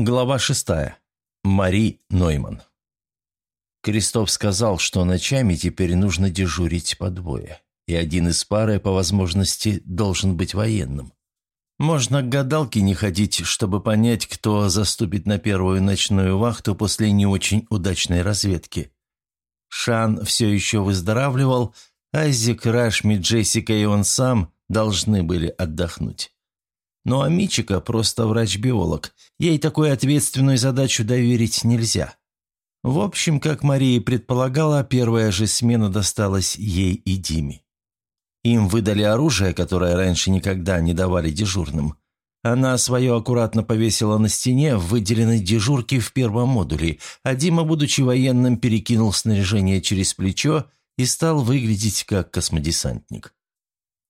Глава шестая. Мари Нойман. Крестов сказал, что ночами теперь нужно дежурить по двое, и один из пары, по возможности, должен быть военным. Можно к гадалке не ходить, чтобы понять, кто заступит на первую ночную вахту после не очень удачной разведки. Шан все еще выздоравливал, Айзек, Рашми, Джессика и он сам должны были отдохнуть. Ну а Мичика просто врач-биолог. Ей такую ответственную задачу доверить нельзя. В общем, как Мария предполагала, первая же смена досталась ей и Диме. Им выдали оружие, которое раньше никогда не давали дежурным. Она свое аккуратно повесила на стене в выделенной дежурке в первом модуле, а Дима, будучи военным, перекинул снаряжение через плечо и стал выглядеть как космодесантник.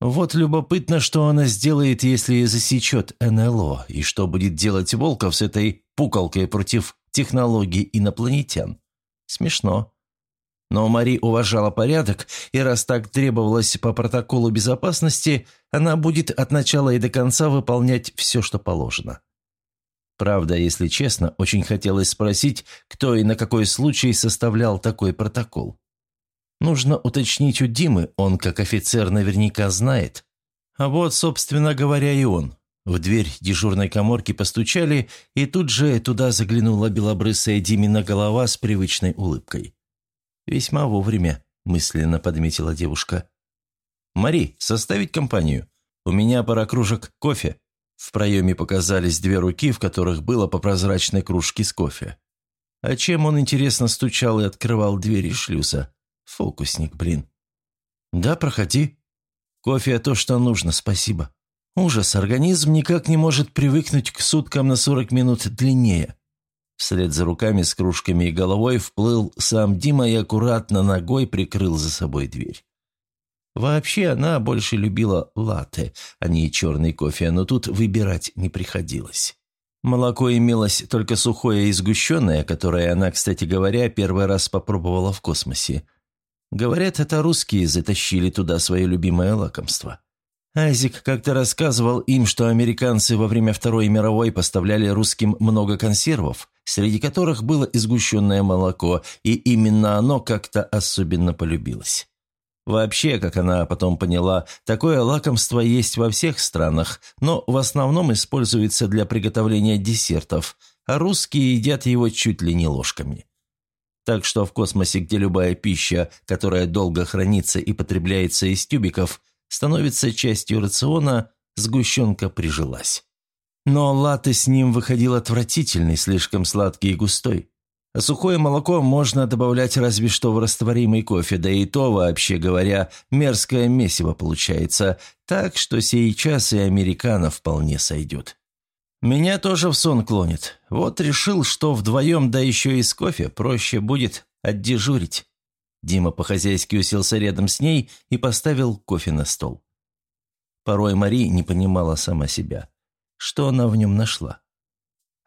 Вот любопытно, что она сделает, если засечет НЛО, и что будет делать Волков с этой пукалкой против технологий инопланетян. Смешно. Но Мари уважала порядок, и раз так требовалось по протоколу безопасности, она будет от начала и до конца выполнять все, что положено. Правда, если честно, очень хотелось спросить, кто и на какой случай составлял такой протокол. Нужно уточнить у Димы, он как офицер наверняка знает. А вот, собственно говоря, и он. В дверь дежурной коморки постучали, и тут же туда заглянула белобрысая Димина голова с привычной улыбкой. «Весьма вовремя», – мысленно подметила девушка. «Мари, составить компанию? У меня пара кружек кофе». В проеме показались две руки, в которых было по прозрачной кружке с кофе. А чем он, интересно, стучал и открывал двери шлюза? Фокусник, блин. Да, проходи. Кофе то, что нужно, спасибо. Ужас, организм никак не может привыкнуть к суткам на 40 минут длиннее. Вслед за руками с кружками и головой вплыл сам Дима и аккуратно ногой прикрыл за собой дверь. Вообще она больше любила латте, а не черный кофе, но тут выбирать не приходилось. Молоко имелось только сухое и сгущенное, которое она, кстати говоря, первый раз попробовала в космосе – Говорят, это русские затащили туда свое любимое лакомство. Айзек как-то рассказывал им, что американцы во время Второй мировой поставляли русским много консервов, среди которых было изгущенное молоко, и именно оно как-то особенно полюбилось. Вообще, как она потом поняла, такое лакомство есть во всех странах, но в основном используется для приготовления десертов, а русские едят его чуть ли не ложками. Так что в космосе, где любая пища, которая долго хранится и потребляется из тюбиков, становится частью рациона, сгущенка прижилась. Но латте с ним выходил отвратительный, слишком сладкий и густой. А сухое молоко можно добавлять разве что в растворимый кофе, да и то, вообще говоря, мерзкое месиво получается, так что сейчас и американо вполне сойдет. Меня тоже в сон клонит. Вот решил, что вдвоем, да еще и с кофе, проще будет отдежурить. Дима по-хозяйски уселся рядом с ней и поставил кофе на стол. Порой Мари не понимала сама себя. Что она в нем нашла?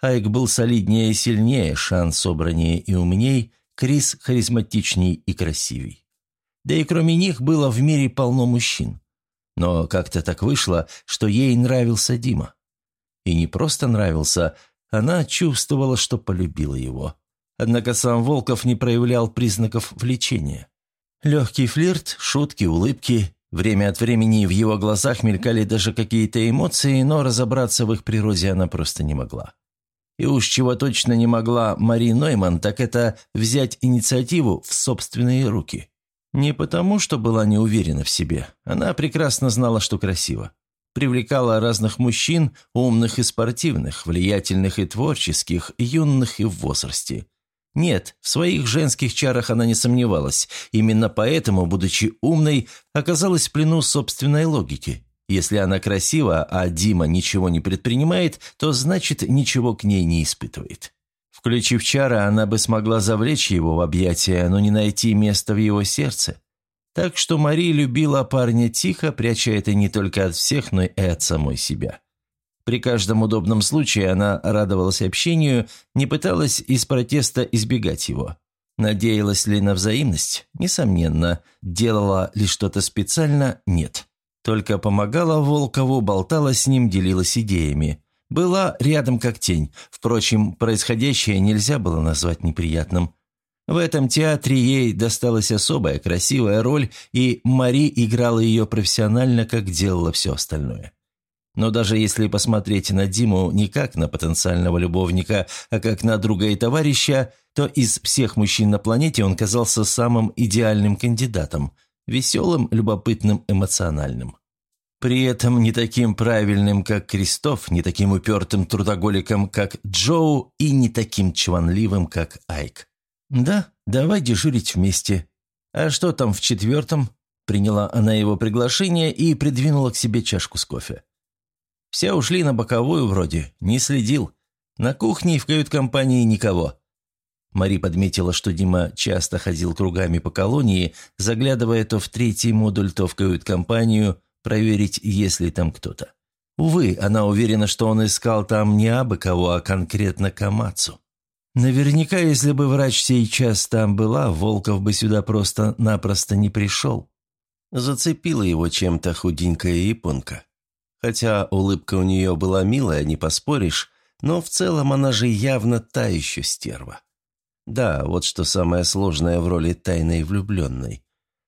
Айк был солиднее и сильнее, Шан собраннее и умней, Крис харизматичней и красивей. Да и кроме них было в мире полно мужчин. Но как-то так вышло, что ей нравился Дима. И не просто нравился, она чувствовала, что полюбила его. Однако сам Волков не проявлял признаков влечения. Легкий флирт, шутки, улыбки. Время от времени в его глазах мелькали даже какие-то эмоции, но разобраться в их природе она просто не могла. И уж чего точно не могла Мари Нойман, так это взять инициативу в собственные руки. Не потому, что была не уверена в себе. Она прекрасно знала, что красиво привлекала разных мужчин, умных и спортивных, влиятельных и творческих, юных и в возрасте. Нет, в своих женских чарах она не сомневалась. Именно поэтому, будучи умной, оказалась в плену собственной логики. Если она красива, а Дима ничего не предпринимает, то значит ничего к ней не испытывает. Включив чары, она бы смогла завлечь его в объятия, но не найти места в его сердце. Так что Мари любила парня тихо, пряча это не только от всех, но и от самой себя. При каждом удобном случае она радовалась общению, не пыталась из протеста избегать его. Надеялась ли на взаимность? Несомненно. Делала ли что-то специально? Нет. Только помогала Волкову, болтала с ним, делилась идеями. Была рядом как тень. Впрочем, происходящее нельзя было назвать неприятным. В этом театре ей досталась особая красивая роль, и Мари играла ее профессионально, как делала все остальное. Но даже если посмотреть на Диму не как на потенциального любовника, а как на друга и товарища, то из всех мужчин на планете он казался самым идеальным кандидатом – веселым, любопытным, эмоциональным. При этом не таким правильным, как Кристоф, не таким упертым трудоголиком, как Джоу, и не таким чванливым, как Айк. «Да, давай дежурить вместе. А что там в четвертом?» Приняла она его приглашение и придвинула к себе чашку с кофе. Все ушли на боковую вроде, не следил. На кухне и в кают-компании никого. Мари подметила, что Дима часто ходил кругами по колонии, заглядывая то в третий модуль, то в кают-компанию, проверить, есть ли там кто-то. Увы, она уверена, что он искал там не абы кого, а конкретно Камацу. Наверняка, если бы врач сейчас там была, Волков бы сюда просто-напросто не пришел. Зацепила его чем-то худенькая японка. Хотя улыбка у нее была милая, не поспоришь, но в целом она же явно та еще стерва. Да, вот что самое сложное в роли тайной влюбленной.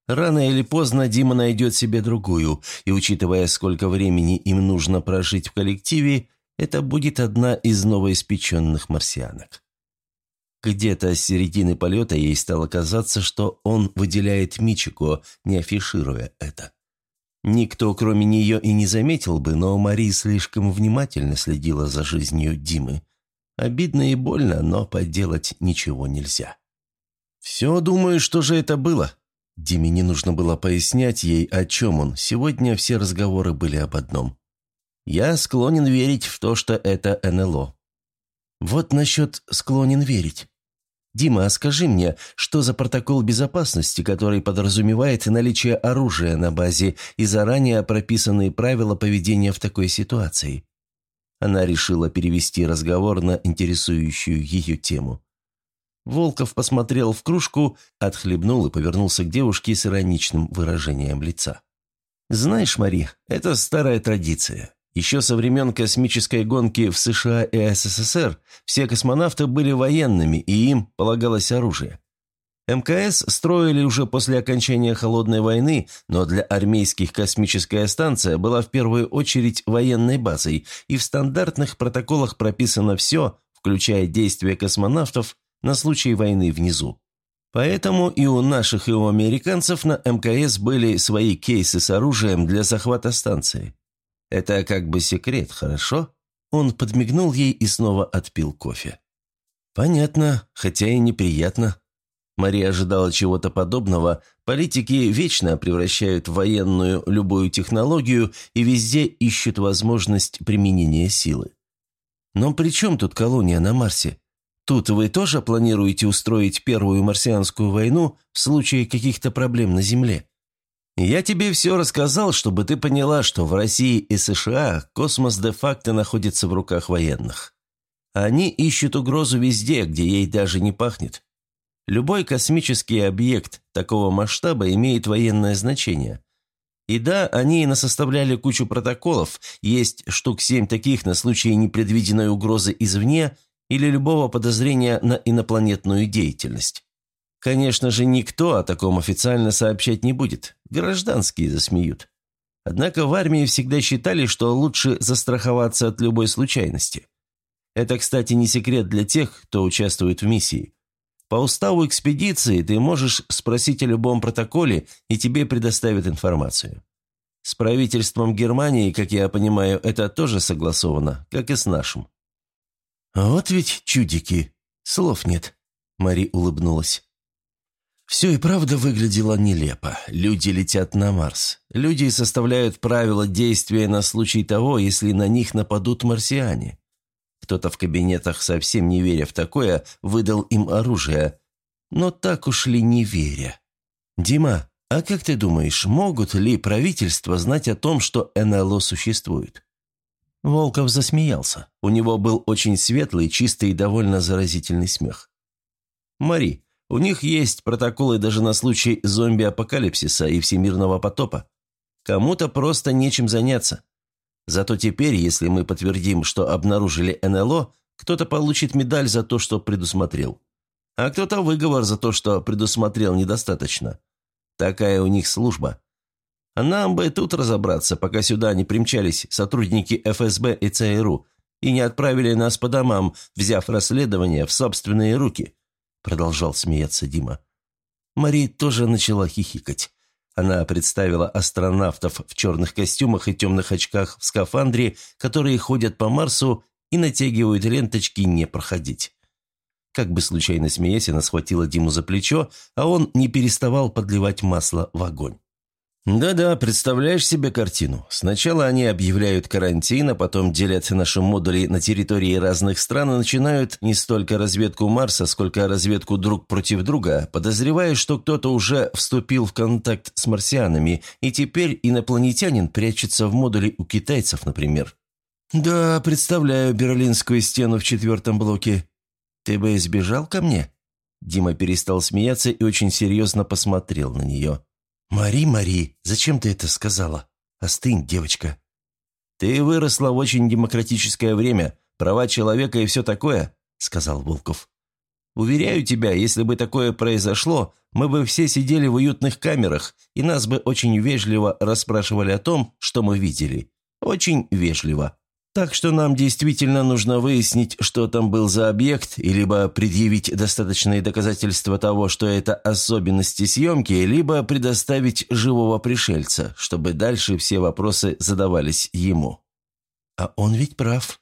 Рано или поздно Дима найдет себе другую, и учитывая, сколько времени им нужно прожить в коллективе, это будет одна из новоиспеченных марсианок. Где-то с середины полета ей стало казаться, что он выделяет Мичико, не афишируя это. Никто, кроме нее, и не заметил бы, но Мари слишком внимательно следила за жизнью Димы. Обидно и больно, но поделать ничего нельзя. «Все думаю, что же это было?» Диме не нужно было пояснять ей, о чем он. Сегодня все разговоры были об одном. «Я склонен верить в то, что это НЛО». «Вот насчет склонен верить. «Дима, а скажи мне, что за протокол безопасности, который подразумевает наличие оружия на базе и заранее прописанные правила поведения в такой ситуации?» Она решила перевести разговор на интересующую ее тему. Волков посмотрел в кружку, отхлебнул и повернулся к девушке с ироничным выражением лица. «Знаешь, Мари, это старая традиция. Еще со времен космической гонки в США и СССР все космонавты были военными, и им полагалось оружие. МКС строили уже после окончания Холодной войны, но для армейских космическая станция была в первую очередь военной базой, и в стандартных протоколах прописано все, включая действия космонавтов на случай войны внизу. Поэтому и у наших, и у американцев на МКС были свои кейсы с оружием для захвата станции. Это как бы секрет, хорошо?» Он подмигнул ей и снова отпил кофе. «Понятно, хотя и неприятно». Мария ожидала чего-то подобного. Политики вечно превращают в военную любую технологию и везде ищут возможность применения силы. Но при чем тут колония на Марсе? Тут вы тоже планируете устроить первую марсианскую войну в случае каких-то проблем на Земле? Я тебе все рассказал, чтобы ты поняла, что в России и США космос де-факто находится в руках военных. Они ищут угрозу везде, где ей даже не пахнет. Любой космический объект такого масштаба имеет военное значение. И да, они насоставляли кучу протоколов, есть штук семь таких на случай непредвиденной угрозы извне или любого подозрения на инопланетную деятельность. Конечно же, никто о таком официально сообщать не будет. Гражданские засмеют. Однако в армии всегда считали, что лучше застраховаться от любой случайности. Это, кстати, не секрет для тех, кто участвует в миссии. По уставу экспедиции ты можешь спросить о любом протоколе, и тебе предоставят информацию. С правительством Германии, как я понимаю, это тоже согласовано, как и с нашим. «Вот ведь чудики. Слов нет», — Мари улыбнулась. Все и правда выглядело нелепо. Люди летят на Марс. Люди составляют правила действия на случай того, если на них нападут марсиане. Кто-то в кабинетах, совсем не веря в такое, выдал им оружие. Но так уж ли не веря? «Дима, а как ты думаешь, могут ли правительства знать о том, что НЛО существует?» Волков засмеялся. У него был очень светлый, чистый и довольно заразительный смех. «Мари, у них есть протоколы даже на случай зомби-апокалипсиса и всемирного потопа. Кому-то просто нечем заняться. Зато теперь, если мы подтвердим, что обнаружили НЛО, кто-то получит медаль за то, что предусмотрел. А кто-то выговор за то, что предусмотрел недостаточно. Такая у них служба. А нам бы тут разобраться, пока сюда не примчались сотрудники ФСБ и ЦРУ и не отправили нас по домам, взяв расследование в собственные руки», продолжал смеяться Дима. Мари тоже начала хихикать. Она представила астронавтов в черных костюмах и темных очках в скафандре, которые ходят по Марсу и натягивают ленточки «не проходить». Как бы случайно смеясь, она схватила Диму за плечо, а он не переставал подливать масло в огонь. «Да-да, представляешь себе картину. Сначала они объявляют карантин, а потом делят наши модули на территории разных стран и начинают не столько разведку Марса, сколько разведку друг против друга, подозревая, что кто-то уже вступил в контакт с марсианами, и теперь инопланетянин прячется в модуле у китайцев, например. «Да, представляю Берлинскую стену в четвертом блоке. Ты бы избежал ко мне?» Дима перестал смеяться и очень серьезно посмотрел на нее. «Мари, Мари, зачем ты это сказала? Остынь, девочка». «Ты выросла в очень демократическое время, права человека и все такое», — сказал Волков. «Уверяю тебя, если бы такое произошло, мы бы все сидели в уютных камерах, и нас бы очень вежливо расспрашивали о том, что мы видели. Очень вежливо». Так что нам действительно нужно выяснить, что там был за объект, и либо предъявить достаточные доказательства того, что это особенности съемки, либо предоставить живого пришельца, чтобы дальше все вопросы задавались ему. А он ведь прав.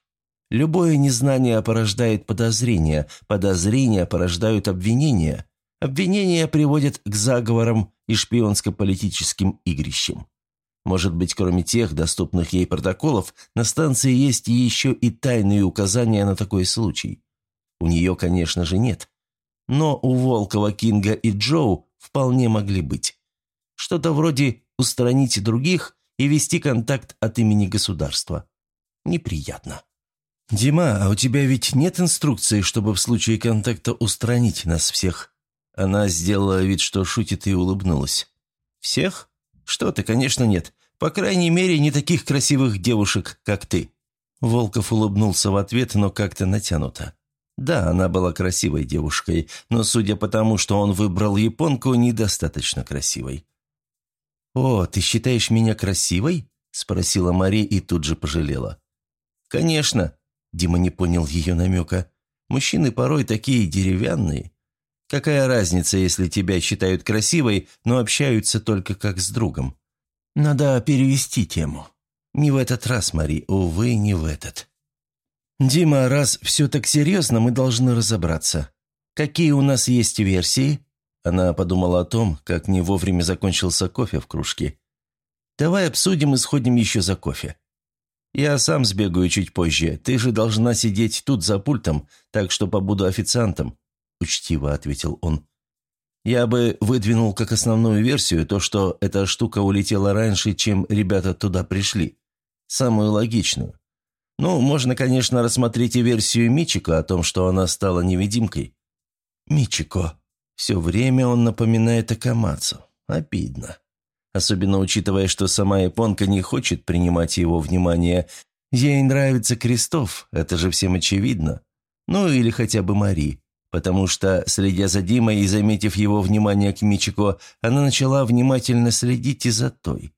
Любое незнание порождает подозрения, подозрения порождают обвинения, обвинения приводят к заговорам и шпионско-политическим игрищам. Может быть, кроме тех доступных ей протоколов, на станции есть еще и тайные указания на такой случай. У нее, конечно же, нет. Но у Волкова, Кинга и Джоу вполне могли быть. Что-то вроде устранить других и вести контакт от имени государства. Неприятно. «Дима, а у тебя ведь нет инструкции, чтобы в случае контакта устранить нас всех?» Она сделала вид, что шутит и улыбнулась. «Всех?» «Что ты, конечно, нет. По крайней мере, не таких красивых девушек, как ты». Волков улыбнулся в ответ, но как-то натянуто. Да, она была красивой девушкой, но, судя по тому, что он выбрал японку, недостаточно красивой. «О, ты считаешь меня красивой?» – спросила Мари и тут же пожалела. «Конечно», – Дима не понял ее намека. «Мужчины порой такие деревянные. Какая разница, если тебя считают красивой, но общаются только как с другом? Надо перевести тему. Не в этот раз, Мари, увы, не в этот. Дима, раз все так серьезно, мы должны разобраться. Какие у нас есть версии? Она подумала о том, как не вовремя закончился кофе в кружке. Давай обсудим и сходим еще за кофе. Я сам сбегаю чуть позже. Ты же должна сидеть тут за пультом, так что побуду официантом учтиво ответил он. «Я бы выдвинул как основную версию то, что эта штука улетела раньше, чем ребята туда пришли. Самую логичную. Ну, можно, конечно, рассмотреть и версию Мичико о том, что она стала невидимкой. Мичико. Все время он напоминает Акамацу. Обидно. Особенно учитывая, что сама японка не хочет принимать его внимание. Ей нравится Крестов, это же всем очевидно. Ну или хотя бы Мари потому что, следя за Димой и заметив его внимание к Мичико, она начала внимательно следить и за той.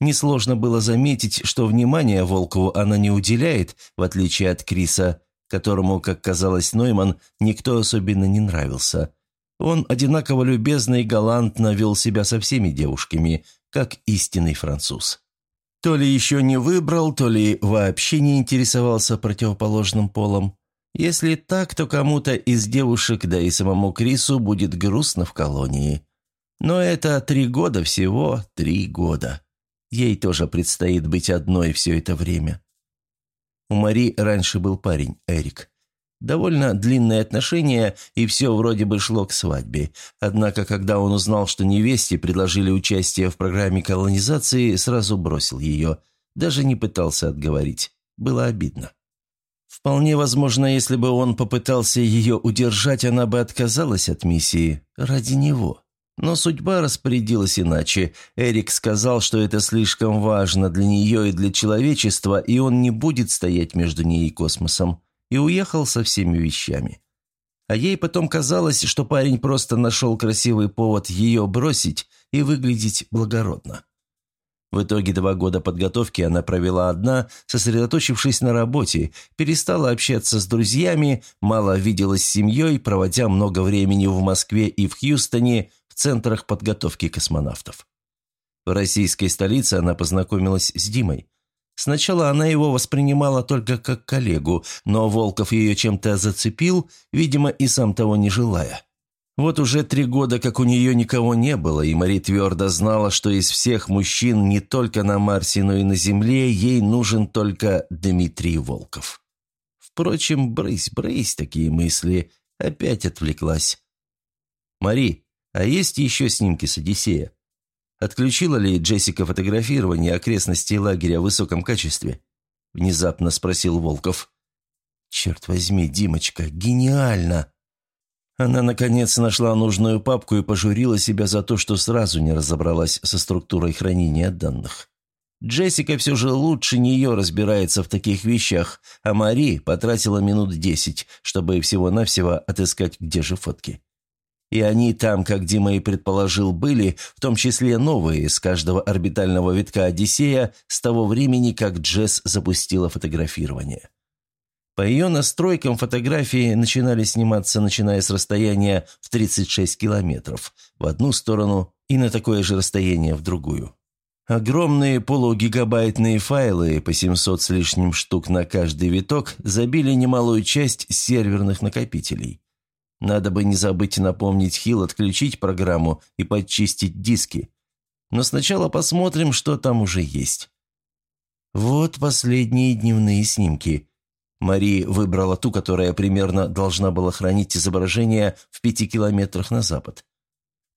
Несложно было заметить, что внимание Волкову она не уделяет, в отличие от Криса, которому, как казалось Нойман, никто особенно не нравился. Он одинаково любезно и галантно вел себя со всеми девушками, как истинный француз. То ли еще не выбрал, то ли вообще не интересовался противоположным полом. Если так, то кому-то из девушек, да и самому Крису будет грустно в колонии. Но это три года всего, три года. Ей тоже предстоит быть одной все это время. У Мари раньше был парень, Эрик. Довольно длинные отношения, и все вроде бы шло к свадьбе. Однако, когда он узнал, что невесте предложили участие в программе колонизации, сразу бросил ее. Даже не пытался отговорить. Было обидно. Вполне возможно, если бы он попытался ее удержать, она бы отказалась от миссии ради него. Но судьба распорядилась иначе. Эрик сказал, что это слишком важно для нее и для человечества, и он не будет стоять между ней и космосом, и уехал со всеми вещами. А ей потом казалось, что парень просто нашел красивый повод ее бросить и выглядеть благородно. В итоге два года подготовки она провела одна, сосредоточившись на работе, перестала общаться с друзьями, мало виделась с семьей, проводя много времени в Москве и в Хьюстоне в центрах подготовки космонавтов. В российской столице она познакомилась с Димой. Сначала она его воспринимала только как коллегу, но Волков ее чем-то зацепил, видимо, и сам того не желая. Вот уже три года, как у нее никого не было, и Мари твердо знала, что из всех мужчин не только на Марсе, но и на Земле ей нужен только Дмитрий Волков. Впрочем, брысь-брысь такие мысли, опять отвлеклась. «Мари, а есть еще снимки с Одиссея? Отключила ли Джессика фотографирование окрестностей лагеря в высоком качестве?» Внезапно спросил Волков. «Черт возьми, Димочка, гениально!» Она, наконец, нашла нужную папку и пожурила себя за то, что сразу не разобралась со структурой хранения данных. Джессика все же лучше нее разбирается в таких вещах, а Мари потратила минут десять, чтобы всего-навсего отыскать, где же фотки. И они там, как Дима и предположил, были, в том числе новые, с каждого орбитального витка «Одиссея» с того времени, как Джесс запустила фотографирование. По ее настройкам фотографии начинали сниматься, начиная с расстояния в 36 километров в одну сторону и на такое же расстояние в другую. Огромные полугигабайтные файлы, по 700 с лишним штук на каждый виток, забили немалую часть серверных накопителей. Надо бы не забыть напомнить Хилл отключить программу и подчистить диски. Но сначала посмотрим, что там уже есть. Вот последние дневные снимки. Мари выбрала ту, которая примерно должна была хранить изображение в пяти километрах на запад.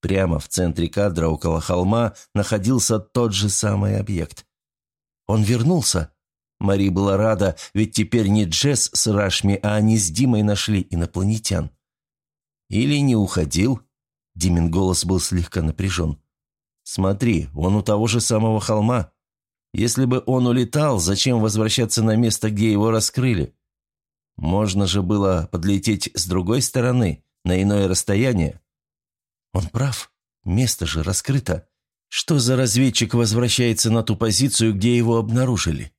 Прямо в центре кадра около холма находился тот же самый объект. Он вернулся. Мари была рада, ведь теперь не Джесс с Рашми, а они с Димой нашли инопланетян. Или не уходил. Димин голос был слегка напряжен. «Смотри, он у того же самого холма. Если бы он улетал, зачем возвращаться на место, где его раскрыли? Можно же было подлететь с другой стороны, на иное расстояние. Он прав. Место же раскрыто. Что за разведчик возвращается на ту позицию, где его обнаружили?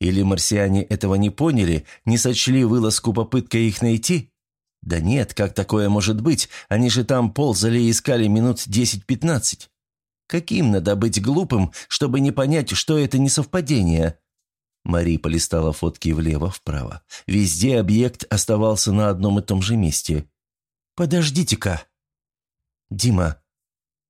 Или марсиане этого не поняли, не сочли вылазку попыткой их найти? Да нет, как такое может быть? Они же там ползали и искали минут десять-пятнадцать. Каким надо быть глупым, чтобы не понять, что это не совпадение?» Мари полистала фотки влево-вправо. Везде объект оставался на одном и том же месте. «Подождите-ка!» «Дима,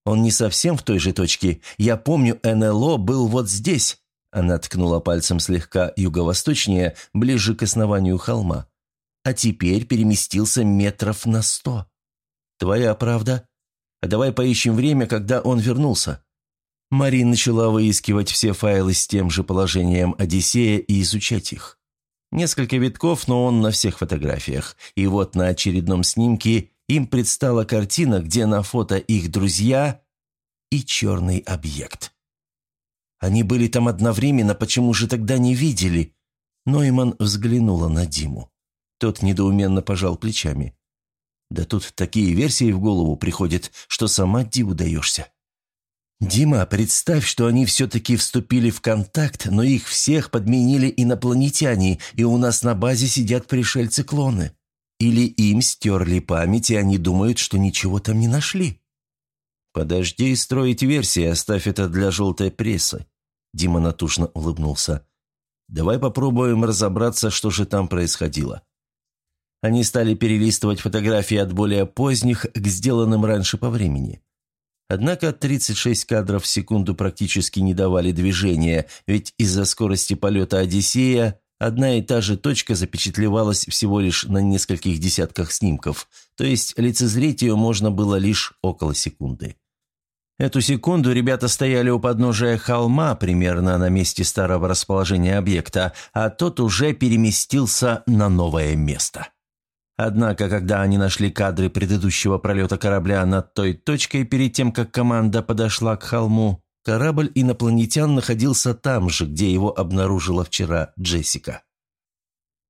он не совсем в той же точке. Я помню, НЛО был вот здесь». Она ткнула пальцем слегка юго-восточнее, ближе к основанию холма. «А теперь переместился метров на сто». «Твоя правда?» А давай поищем время, когда он вернулся». Мари начала выискивать все файлы с тем же положением Одиссея и изучать их. Несколько витков, но он на всех фотографиях. И вот на очередном снимке им предстала картина, где на фото их друзья и черный объект. Они были там одновременно, почему же тогда не видели? Нойман взглянула на Диму. Тот недоуменно пожал плечами. Да тут такие версии в голову приходят, что сама диву даешься. «Дима, представь, что они все-таки вступили в контакт, но их всех подменили инопланетяне, и у нас на базе сидят пришельцы-клоны. Или им стерли память, и они думают, что ничего там не нашли». «Подожди строить версии, оставь это для желтой прессы», – Дима натушно улыбнулся. «Давай попробуем разобраться, что же там происходило. Они стали перелистывать фотографии от более поздних к сделанным раньше по времени. Однако 36 кадров в секунду практически не давали движения, ведь из-за скорости полета «Одиссея» одна и та же точка запечатлевалась всего лишь на нескольких десятках снимков, то есть лицезреть ее можно было лишь около секунды. Эту секунду ребята стояли у подножия холма, примерно на месте старого расположения объекта, а тот уже переместился на новое место. Однако, когда они нашли кадры предыдущего пролета корабля над той точкой перед тем, как команда подошла к холму, корабль инопланетян находился там же, где его обнаружила вчера Джессика.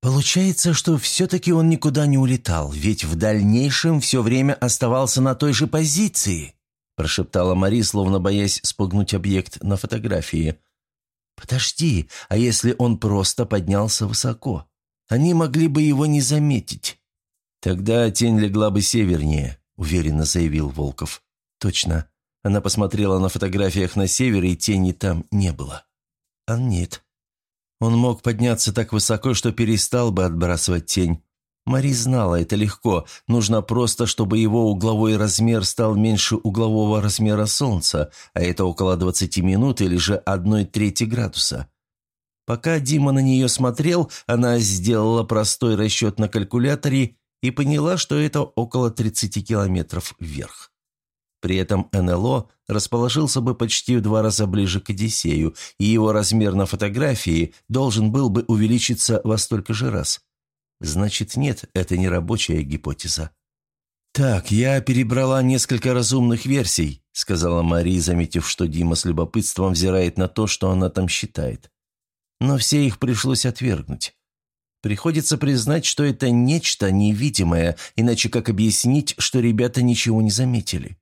Получается, что все-таки он никуда не улетал, ведь в дальнейшем все время оставался на той же позиции, прошептала Мари, словно боясь спугнуть объект на фотографии. «Подожди, а если он просто поднялся высоко? Они могли бы его не заметить». «Тогда тень легла бы севернее», — уверенно заявил Волков. «Точно. Она посмотрела на фотографиях на север, и тени там не было». «А нет. Он мог подняться так высоко, что перестал бы отбрасывать тень. Мари знала, это легко. Нужно просто, чтобы его угловой размер стал меньше углового размера Солнца, а это около 20 минут или же одной трети градуса. Пока Дима на нее смотрел, она сделала простой расчет на калькуляторе и поняла, что это около 30 километров вверх. При этом НЛО расположился бы почти в два раза ближе к Одиссею, и его размер на фотографии должен был бы увеличиться во столько же раз. Значит, нет, это не рабочая гипотеза. «Так, я перебрала несколько разумных версий», — сказала Мария, заметив, что Дима с любопытством взирает на то, что она там считает. Но все их пришлось отвергнуть. Приходится признать, что это нечто невидимое, иначе как объяснить, что ребята ничего не заметили?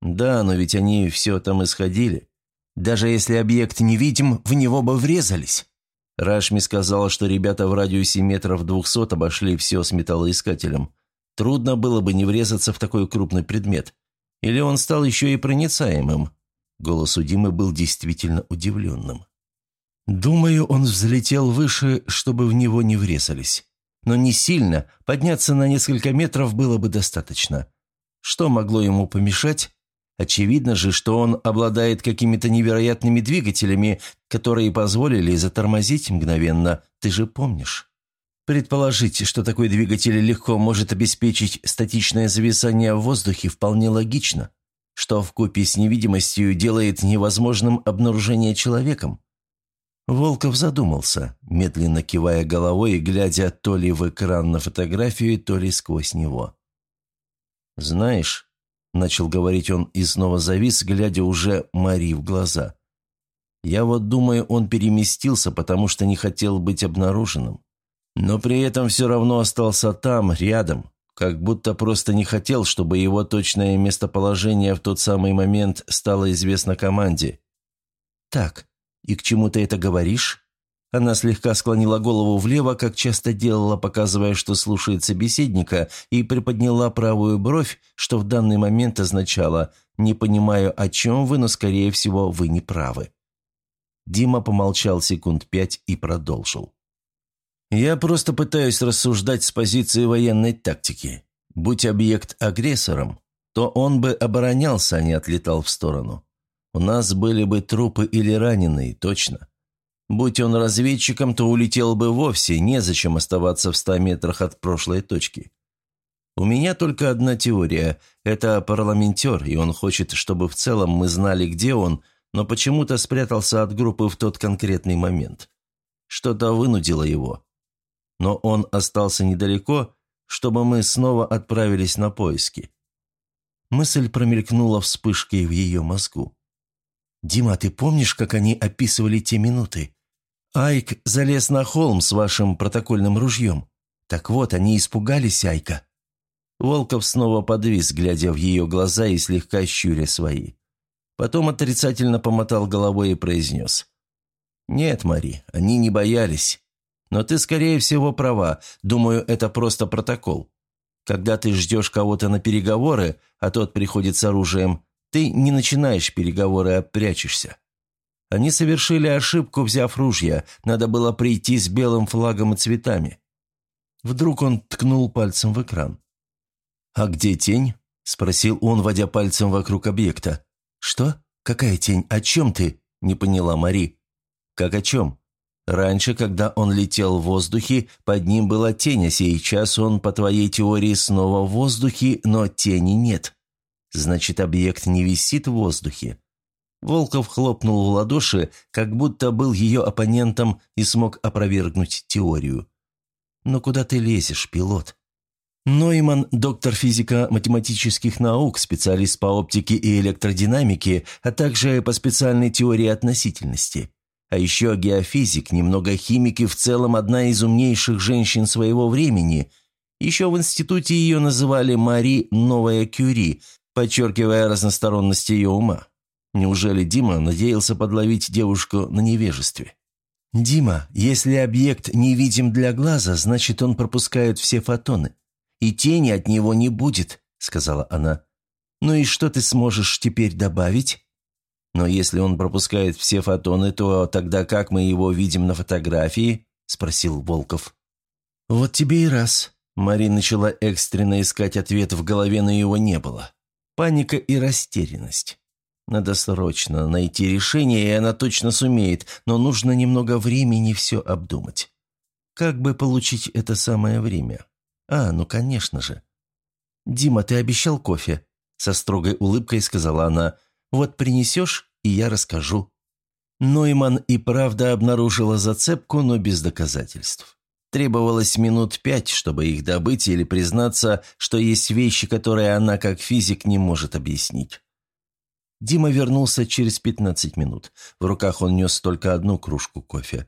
Да, но ведь они все там исходили. Даже если объект невидим, в него бы врезались. Рашми сказала, что ребята в радиусе метров двухсот обошли все с металлоискателем. Трудно было бы не врезаться в такой крупный предмет. Или он стал еще и проницаемым. Голос у Димы был действительно удивленным. Думаю, он взлетел выше, чтобы в него не врезались. Но не сильно, подняться на несколько метров было бы достаточно. Что могло ему помешать? Очевидно же, что он обладает какими-то невероятными двигателями, которые позволили затормозить мгновенно, ты же помнишь. Предположить, что такой двигатель легко может обеспечить статичное зависание в воздухе, вполне логично, что в купе с невидимостью делает невозможным обнаружение человеком. Волков задумался, медленно кивая головой и глядя то ли в экран на фотографию, то ли сквозь него. «Знаешь», — начал говорить он и снова завис, глядя уже Мари в глаза. «Я вот думаю, он переместился, потому что не хотел быть обнаруженным. Но при этом все равно остался там, рядом, как будто просто не хотел, чтобы его точное местоположение в тот самый момент стало известно команде. Так, «И к чему ты это говоришь?» Она слегка склонила голову влево, как часто делала, показывая, что слушает собеседника, и приподняла правую бровь, что в данный момент означало «не понимаю, о чем вы, но, скорее всего, вы не правы». Дима помолчал секунд пять и продолжил. «Я просто пытаюсь рассуждать с позиции военной тактики. Будь объект агрессором, то он бы оборонялся, а не отлетал в сторону. У нас были бы трупы или раненые, точно. Будь он разведчиком, то улетел бы вовсе, незачем оставаться в ста метрах от прошлой точки. У меня только одна теория. Это парламентер, и он хочет, чтобы в целом мы знали, где он, но почему-то спрятался от группы в тот конкретный момент. Что-то вынудило его. Но он остался недалеко, чтобы мы снова отправились на поиски. Мысль промелькнула вспышкой в ее мозгу. «Дима, ты помнишь, как они описывали те минуты? Айк залез на холм с вашим протокольным ружьем. Так вот, они испугались Айка». Волков снова подвис, глядя в ее глаза и слегка щуря свои. Потом отрицательно помотал головой и произнес. «Нет, Мари, они не боялись. Но ты, скорее всего, права. Думаю, это просто протокол. Когда ты ждешь кого-то на переговоры, а тот приходит с оружием, ты не начинаешь переговоры, а прячешься. Они совершили ошибку, взяв ружья. Надо было прийти с белым флагом и цветами. Вдруг он ткнул пальцем в экран. «А где тень?» – спросил он, водя пальцем вокруг объекта. «Что? Какая тень? О чем ты?» – не поняла Мари. «Как о чем? Раньше, когда он летел в воздухе, под ним была тень, а сейчас он, по твоей теории, снова в воздухе, но тени нет. Значит, объект не висит в воздухе. Волков хлопнул в ладоши, как будто был ее оппонентом и смог опровергнуть теорию. «Но куда ты лезешь, пилот? Нойман – доктор физико-математических наук, специалист по оптике и электродинамике, а также по специальной теории относительности. А еще геофизик, немного химик и в целом одна из умнейших женщин своего времени. Еще в институте ее называли Мари Новая Кюри, подчеркивая разносторонность ее ума. Неужели Дима надеялся подловить девушку на невежестве? «Дима, если объект невидим для глаза, значит, он пропускает все фотоны и тени от него не будет», — сказала она. «Ну и что ты сможешь теперь добавить?» «Но если он пропускает все фотоны, то тогда как мы его видим на фотографии?» — спросил Волков. «Вот тебе и раз». Мари начала экстренно искать ответ, в голове но его не было. Паника и растерянность. Надо срочно найти решение, и она точно сумеет, но нужно немного времени все обдумать. Как бы получить это самое время? «А, ну, конечно же». «Дима, ты обещал кофе?» Со строгой улыбкой сказала она. «Вот принесешь, и я расскажу». Нойман и правда обнаружила зацепку, но без доказательств. Требовалось минут пять, чтобы их добыть или признаться, что есть вещи, которые она как физик не может объяснить. Дима вернулся через пятнадцать минут. В руках он нес только одну кружку кофе.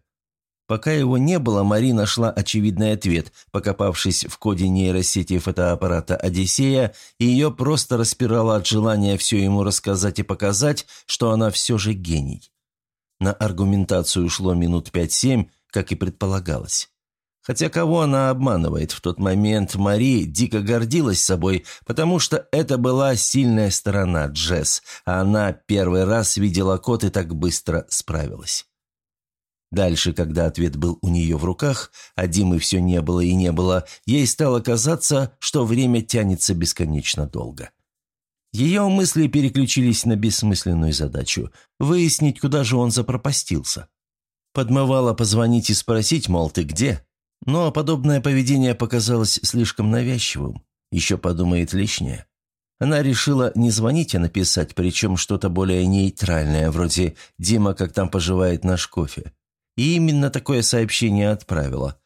Пока его не было, Мари нашла очевидный ответ, покопавшись в коде нейросети фотоаппарата «Одиссея», и ее просто распирало от желания все ему рассказать и показать, что она все же гений. На аргументацию ушло минут пять-семь, как и предполагалось. Хотя кого она обманывает, в тот момент Мари дико гордилась собой, потому что это была сильная сторона Джесс, а она первый раз видела код и так быстро справилась. Дальше, когда ответ был у нее в руках, а Димы все не было и не было, ей стало казаться, что время тянется бесконечно долго. Ее мысли переключились на бессмысленную задачу – выяснить, куда же он запропастился. Подмывала позвонить и спросить, мол, ты где? Но подобное поведение показалось слишком навязчивым. Еще подумает лишнее. Она решила не звонить, а написать, причем что-то более нейтральное, вроде «Дима, как там поживает наш кофе?» И именно такое сообщение отправила.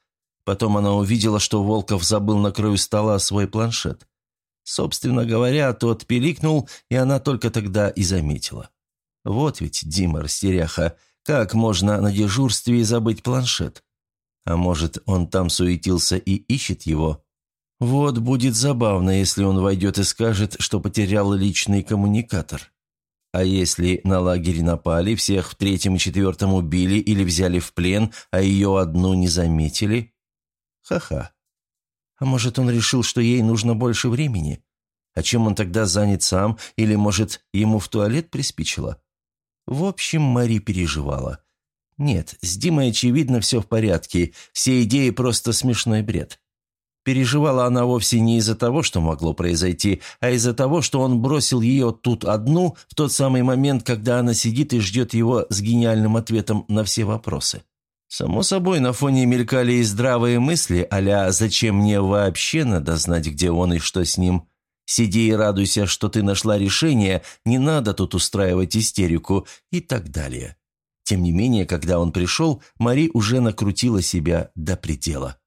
Потом она увидела, что Волков забыл на краю стола свой планшет. Собственно говоря, тот пиликнул, и она только тогда и заметила. Вот ведь Дима растеряха, как можно на дежурстве забыть планшет? А может, он там суетился и ищет его? Вот будет забавно, если он войдет и скажет, что потерял личный коммуникатор. А если на лагерь напали, всех в третьем и четвертом убили или взяли в плен, а ее одну не заметили? Ха-ха. А может, он решил, что ей нужно больше времени? А чем он тогда занят сам? Или, может, ему в туалет приспичило? В общем, Мари переживала. Нет, с Димой, очевидно, все в порядке. Все идеи просто смешной бред. Переживала она вовсе не из-за того, что могло произойти, а из-за того, что он бросил ее тут одну в тот самый момент, когда она сидит и ждет его с гениальным ответом на все вопросы. Само собой, на фоне мелькали и здравые мысли, а «зачем мне вообще надо знать, где он и что с ним?» «Сиди и радуйся, что ты нашла решение, не надо тут устраивать истерику» и так далее. Тем не менее, когда он пришел, Мари уже накрутила себя до предела.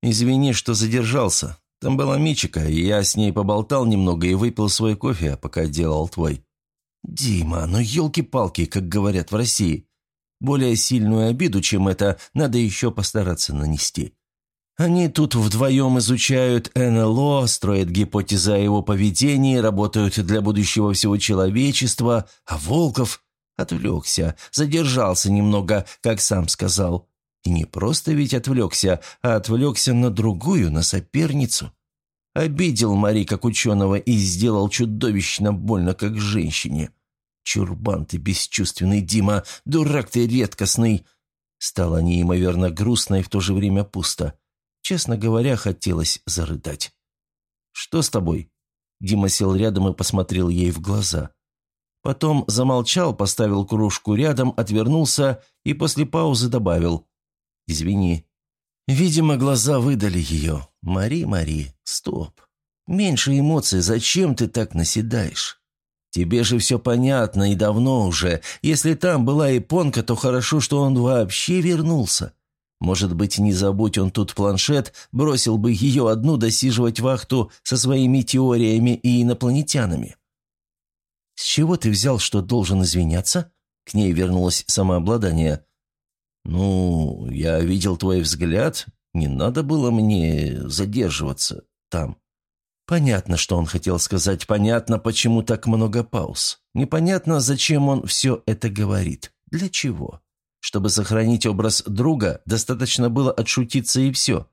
«Извини, что задержался. Там была Мичика, и я с ней поболтал немного и выпил свой кофе, пока делал твой». «Дима, ну елки-палки, как говорят в России. Более сильную обиду, чем это, надо еще постараться нанести. Они тут вдвоем изучают НЛО, строят гипотезы о его поведении, работают для будущего всего человечества, а Волков отвлекся, задержался немного, как сам сказал. И не просто ведь отвлекся, а отвлекся на другую, на соперницу. Обидел Мари как ученого и сделал чудовищно больно как женщине. Чурбан ты бесчувственный, Дима, дурак ты редкостный. Стало неимоверно грустно и в то же время пусто. Честно говоря, хотелось зарыдать. «Что с тобой?» Дима сел рядом и посмотрел ей в глаза. Потом замолчал, поставил кружку рядом, отвернулся и после паузы добавил. Извини. Видимо, глаза выдали ее. Мари, Мари, стоп. Меньше эмоций, зачем ты так наседаешь? Тебе же все понятно и давно уже. Если там была японка, то хорошо, что он вообще вернулся. Может быть, не забудь он тут планшет, бросил бы ее одну досиживать вахту со своими теориями и инопланетянами. «С чего ты взял, что должен извиняться?» К ней вернулось самообладание. «Ну, я видел твой взгляд. Не надо было мне задерживаться там». Понятно, что он хотел сказать, понятно, почему так много пауз. Непонятно, зачем он все это говорит. Для чего? Чтобы сохранить образ друга, достаточно было отшутиться и все.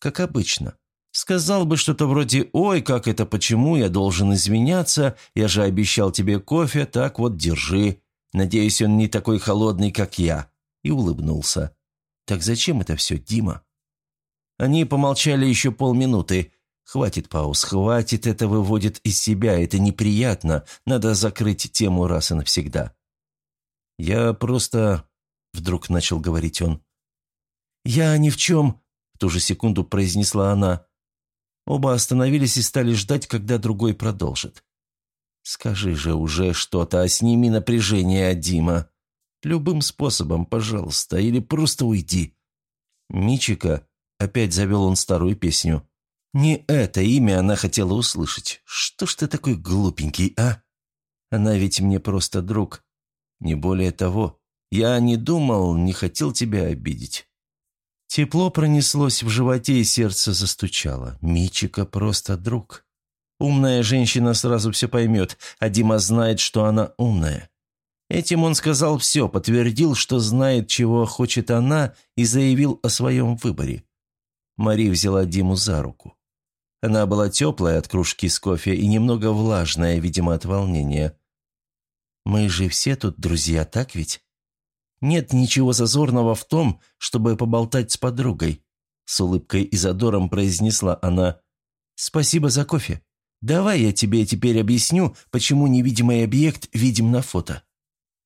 Как обычно. Сказал бы что-то вроде «Ой, как это, почему я должен извиняться? Я же обещал тебе кофе, так вот, держи. Надеюсь, он не такой холодный, как я». И улыбнулся. «Так зачем это все, Дима?» Они помолчали еще полминуты. Хватит пауз, хватит, это выводит из себя, это неприятно, надо закрыть тему раз и навсегда. «Я просто...» — вдруг начал говорить он. «Я ни в чем...» — в ту же секунду произнесла она. Оба остановились и стали ждать, когда другой продолжит. «Скажи же уже что-то, а сними напряжение Дима. Любым способом, пожалуйста, или просто уйди». «Мичика», — опять завел он старую песню, не это имя она хотела услышать. Что ж ты такой глупенький, а? Она ведь мне просто друг. Не более того. Я не думал, не хотел тебя обидеть. Тепло пронеслось в животе, и сердце застучало. Мичика просто друг. Умная женщина сразу все поймет, а Дима знает, что она умная. Этим он сказал все, подтвердил, что знает, чего хочет она, и заявил о своем выборе. Мари взяла Диму за руку. Она была теплая от кружки с кофе и немного влажная, видимо, от волнения. «Мы же все тут друзья, так ведь? Нет ничего зазорного в том, чтобы поболтать с подругой», с улыбкой и задором произнесла она. «Спасибо за кофе. Давай я тебе теперь объясню, почему невидимый объект видим на фото».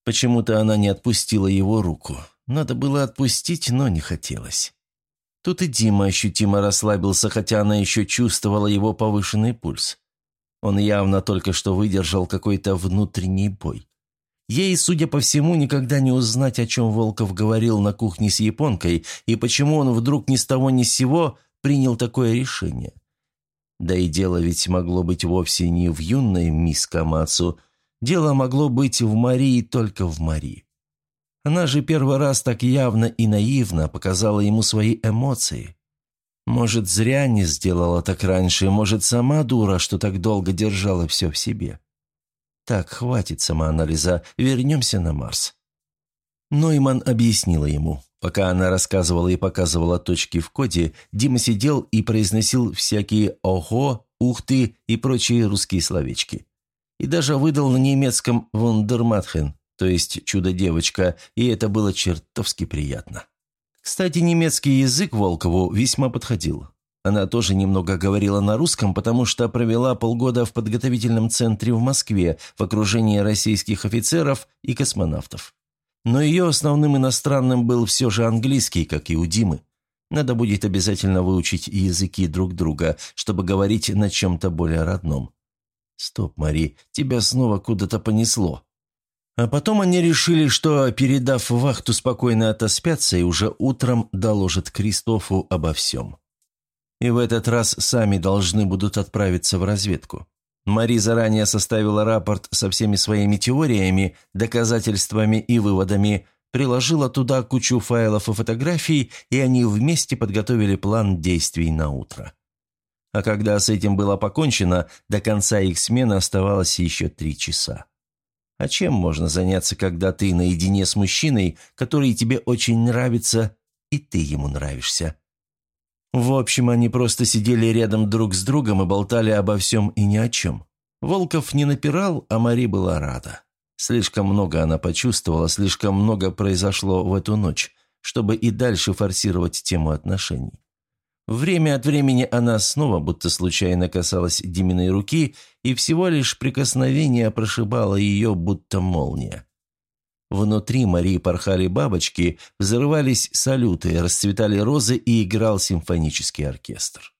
Почему-то она не отпустила его руку. Надо было отпустить, но не хотелось. Тут и Дима ощутимо расслабился, хотя она еще чувствовала его повышенный пульс. Он явно только что выдержал какой-то внутренний бой. Ей, судя по всему, никогда не узнать, о чем Волков говорил на кухне с японкой, и почему он вдруг ни с того ни с сего принял такое решение. Да и дело ведь могло быть вовсе не в юной мисс Камацу, дело могло быть в Марии только в Марии. Она же первый раз так явно и наивно показала ему свои эмоции. Может, зря не сделала так раньше, может, сама дура, что так долго держала все в себе. Так, хватит самоанализа, вернемся на Марс. Нойман объяснила ему. Пока она рассказывала и показывала точки в коде, Дима сидел и произносил всякие «ого», «ух ты» и прочие русские словечки. И даже выдал на немецком «вундерматхен», то есть «чудо-девочка», и это было чертовски приятно. Кстати, немецкий язык Волкову весьма подходил. Она тоже немного говорила на русском, потому что провела полгода в подготовительном центре в Москве в окружении российских офицеров и космонавтов. Но ее основным иностранным был все же английский, как и у Димы. Надо будет обязательно выучить языки друг друга, чтобы говорить на чем-то более родном. «Стоп, Мари, тебя снова куда-то понесло». А потом они решили, что, передав вахту, спокойно отоспятся и уже утром доложат Кристофу обо всем. И в этот раз сами должны будут отправиться в разведку. Мари заранее составила рапорт со всеми своими теориями, доказательствами и выводами, приложила туда кучу файлов и фотографий, и они вместе подготовили план действий на утро. А когда с этим было покончено, до конца их смены оставалось еще три часа. А чем можно заняться, когда ты наедине с мужчиной, который тебе очень нравится, и ты ему нравишься? В общем, они просто сидели рядом друг с другом и болтали обо всем и ни о чем. Волков не напирал, а Мари была рада. Слишком много она почувствовала, слишком много произошло в эту ночь, чтобы и дальше форсировать тему отношений. Время от времени она снова будто случайно касалась Диминой руки, и всего лишь прикосновение прошибало ее, будто молния. Внутри Марии порхали бабочки, взрывались салюты, расцветали розы и играл симфонический оркестр.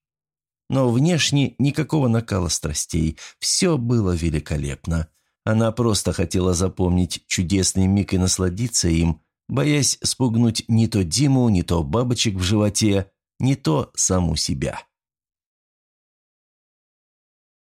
Но внешне никакого накала страстей, все было великолепно. Она просто хотела запомнить чудесный миг и насладиться им, боясь спугнуть не то Диму, не то бабочек в животе, не то саму себя.